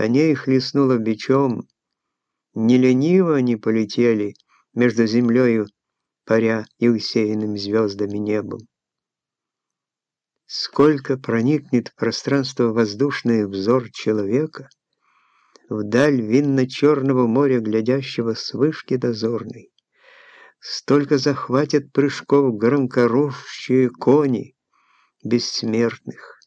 коней хлестнуло бичом. Не лениво они полетели между землею, паря и усеянным звездами небом. Сколько проникнет в пространство воздушное взор человека, вдаль винно-черного моря, глядящего с вышки дозорной. Столько захватят прыжков громкорущие кони бессмертных.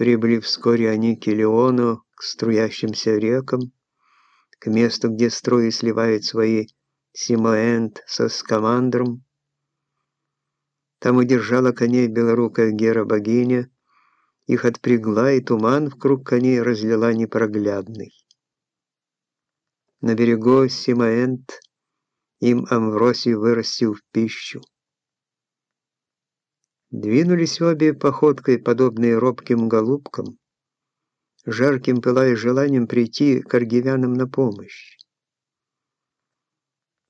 Прибыли вскоре они к Илеону, к струящимся рекам, к месту, где струи сливают свои Симоэнд со скамандром. Там удержала коней белорукая Гера-богиня, их отпрягла, и туман вкруг коней разлила непроглядный. На берегу Симаэнд им Амвросий вырастил в пищу. Двинулись обе походкой, подобные робким голубкам, жарким пылая желанием прийти к аргивянам на помощь.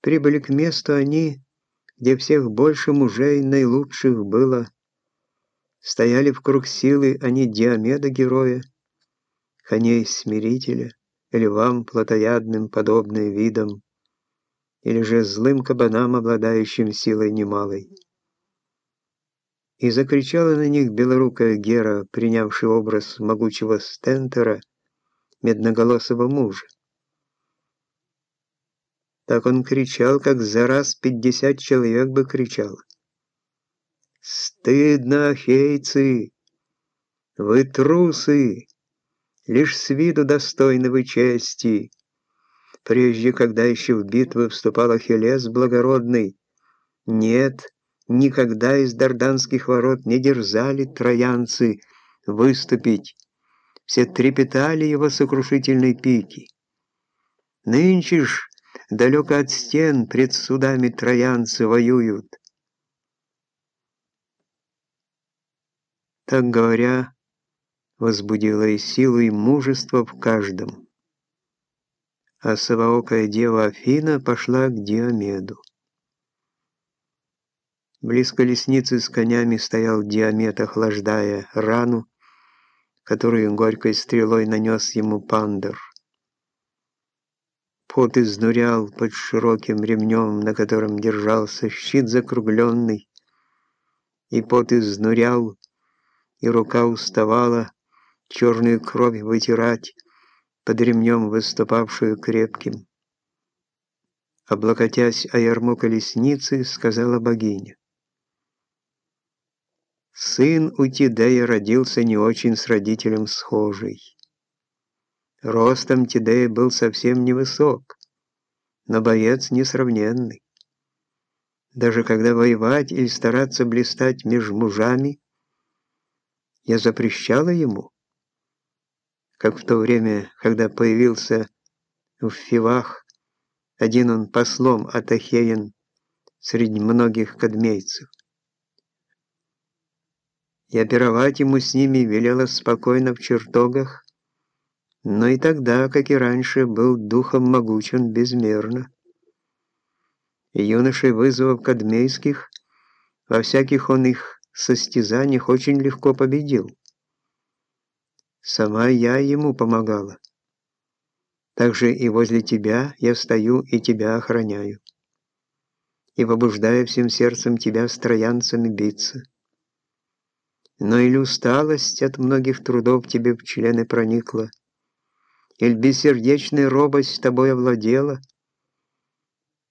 Прибыли к месту они, где всех больше мужей наилучших было. Стояли в круг силы они Диомеда героя, коней смирителя, львам плотоядным подобные видом, или же злым кабанам, обладающим силой немалой. И закричала на них белорукая Гера, принявший образ могучего стентера, медноголосого мужа. Так он кричал, как за раз пятьдесят человек бы кричал. «Стыдно, ахейцы! Вы трусы! Лишь с виду достойны вы чести!» Прежде, когда еще в битвы вступал Ахиллес благородный, нет, никогда из дарданских ворот не дерзали троянцы выступить, все трепетали его сокрушительной пики. Нынче ж далеко от стен пред судами троянцы воюют. Так говоря, возбудила и силу, и мужество в каждом. А совоокая дева Афина пошла к Диомеду. Близко лесницы с конями стоял Диомед, охлаждая рану, которую горькой стрелой нанес ему пандер. Пот изнурял под широким ремнем, на котором держался щит закругленный, и пот изнурял, и рука уставала черную кровь вытирать, под ремнем выступавшую крепким. Облокотясь о ярмо колесницы, сказала богиня. Сын у Тидея родился не очень с родителем схожий. Ростом Тидей был совсем невысок, но боец несравненный. Даже когда воевать или стараться блистать между мужами, я запрещала ему, как в то время, когда появился в Фивах, один он послом от Ахеен среди многих кадмейцев. Я пировать ему с ними велела спокойно в чертогах, но и тогда, как и раньше, был духом могучен безмерно. И юношей вызовов кадмейских, во всяких он их состязаниях очень легко победил. Сама я ему помогала. Также и возле тебя я стою и тебя охраняю. И побуждаю всем сердцем тебя с троянцами биться. Но или усталость от многих трудов тебе в члены проникла, Иль бессердечная робость тобой овладела?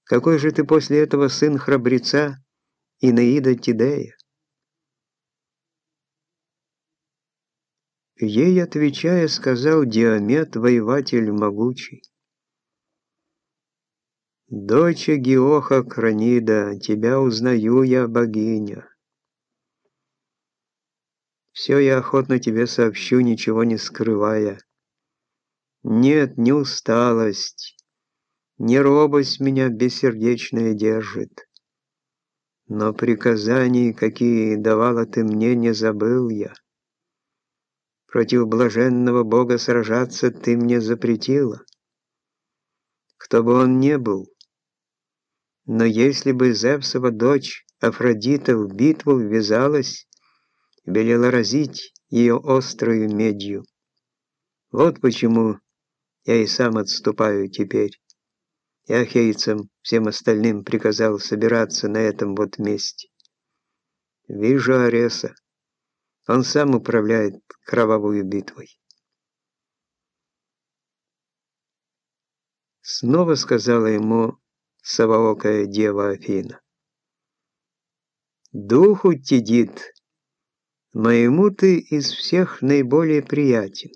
Какой же ты после этого сын храбреца, Инаида Тидея? Ей, отвечая, сказал Диамет, воеватель могучий. «Дочь Геоха Кранида, тебя узнаю я, богиня. Все я охотно тебе сообщу, ничего не скрывая. Нет, не усталость, не робость меня бессердечная держит. Но приказаний, какие давала ты мне, не забыл я. Против блаженного Бога сражаться ты мне запретила. Кто бы он ни был, но если бы Зевсова дочь Афродита в битву ввязалась, велела разить ее острую медью, Вот почему я и сам отступаю теперь. И ахейцам, всем остальным приказал собираться на этом вот месте. Вижу Ареса. Он сам управляет кровавой битвой. Снова сказала ему совоокая дева Афина. Духу тедит, моему ты из всех наиболее приятен.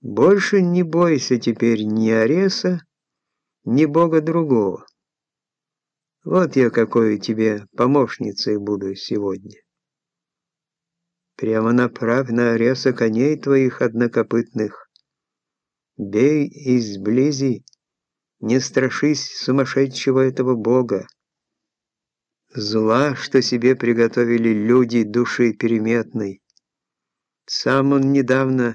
Больше не бойся теперь ни Ареса, ни бога другого. Вот я какой тебе помощницей буду сегодня. Прямо направь на Ареса коней твоих однокопытных. Бей изблизи, не страшись сумасшедшего этого бога. Зла, что себе приготовили люди души переметной. Сам он недавно